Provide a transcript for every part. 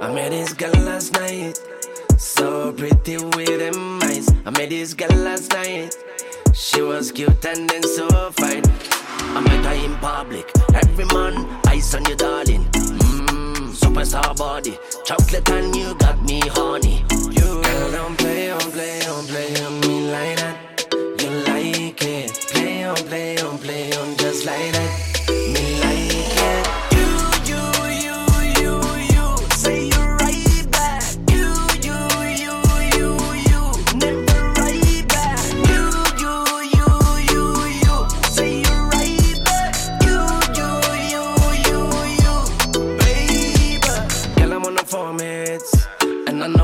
I met this girl last night. So pretty with them eyes. I met this girl last night. She was cute and then so fine. I met her in public. Every man, eyes on you, darling. Mmm, superstar body. Chocolate and you got me honey. You girl, don't play, don't play, don't play on me like that. You like it. Play on, play on, play on just like that.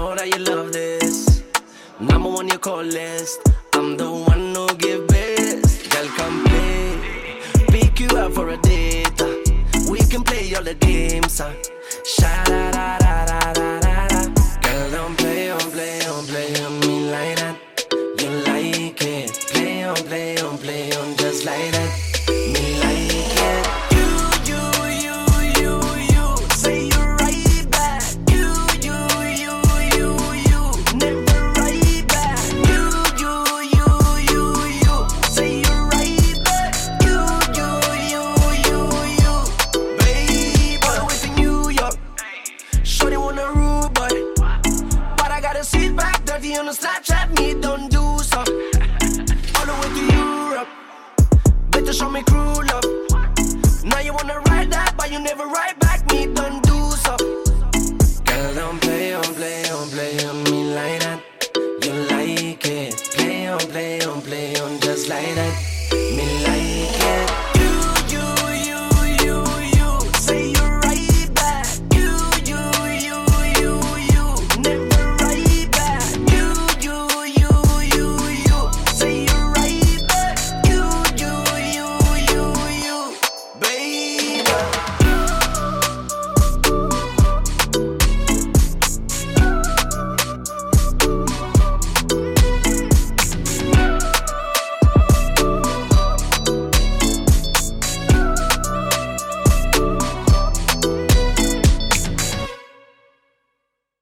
Know that you love this. Number one, your call list. I'm the one who give best. Girl, come play. Pick you up for a date. We can play all the games. Uh. Sha da da da da da da da. Girl, don't play, don't play, don't play on me like that. You like it. Play on, play on, play on just like that. On the Snapchat. Me don't do so. All the way to Europe. Better show me crew love. Now you wanna ride that, but you never ride back. Me don't do so. Girl, don't play, don't play, don't play on me like that. You like it. Play on, play on, play on just like that.